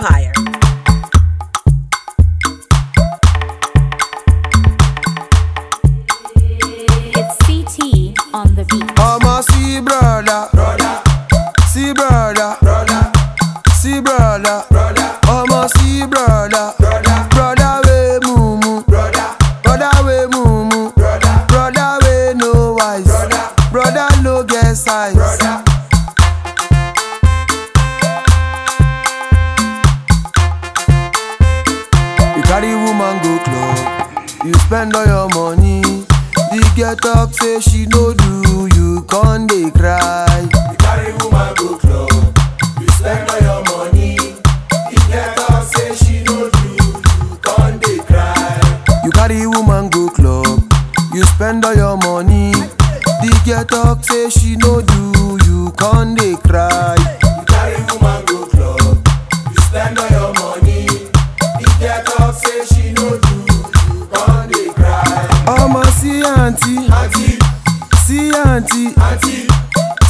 Empire. It's CT on the beat. I'm a sea brother, brother, sea brother, brother, sea brother, brother. I'm a sea brother, brother, brother. spend all your money. The girl talk say she no do, you con they cry. You carry woman go club, you spend all your money. The girl talk say she no do, you con they cry. You carry woman go club, you spend all your money. The girl talk say she no do, you con they cry. Àǹtí, Auntie, sí àǹtí, auntie,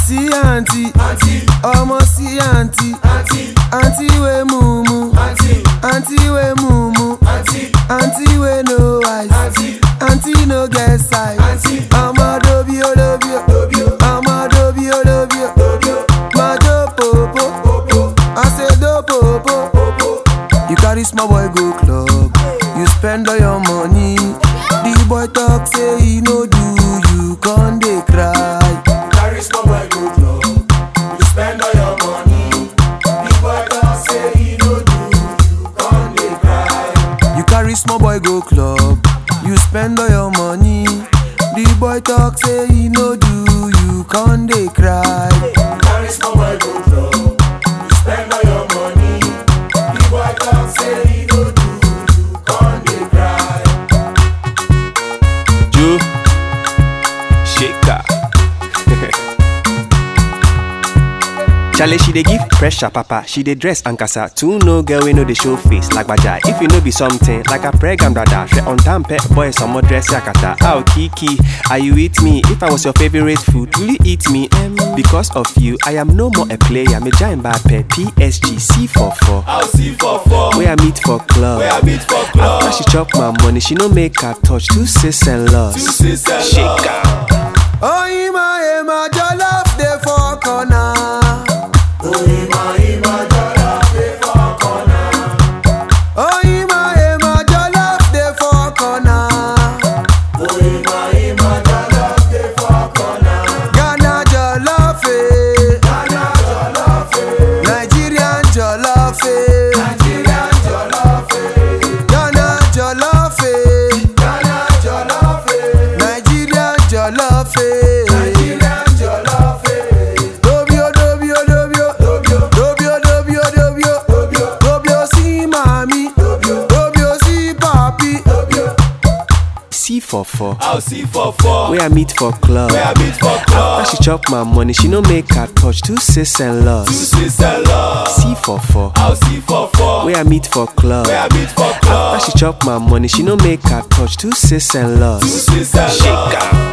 sí àǹtí, auntie, ọmọ sí àǹtí, auntie, àǹtí wey mumu, auntie, àǹtí wey mumu, auntie, àǹtí wey no eyes, auntie, àǹtí no get size. auntie. Ọmọ dobi olóbi o, Dobio, ọmọ dobi olóbi o, dobio, máa jó popo, àṣedó pòpò. popo. You carry small boy go talk say he no do, you con dey cry. Carry small boy go club, you spend all your money. The boy talk say he no do, you con dey cry. You carry small boy go club, you spend all your money. The boy talk say he no do, you con dey cry. Carry small boy go club, 두. Charlie, she dey give pressure, papa. She dey dress and casa. Two no girl we know the show face like baja. If you know be something like a pregnant brother, she on time pet boy some more dress yakata. Oh Kiki, are you with me? If I was your favorite food, will you eat me? Um, because of you, I am no more a player. Me giant bad pet PSG C44. I'll see for four. Where I meet for club. Where I meet for After club. she chop my money, she no make her touch two sis and Two loss. sisters. Shaker. Oyinma ema Oyinma C44. I'll see for four. Where I meet for club. Where I meet for After club. she chop my money, she no make her touch two sis and Two loss. sisters. C44. I'll see for four. Where I meet for club. Where I meet for After club. she chop my money, she no make her touch two sis and Two loss. sisters. Shaker.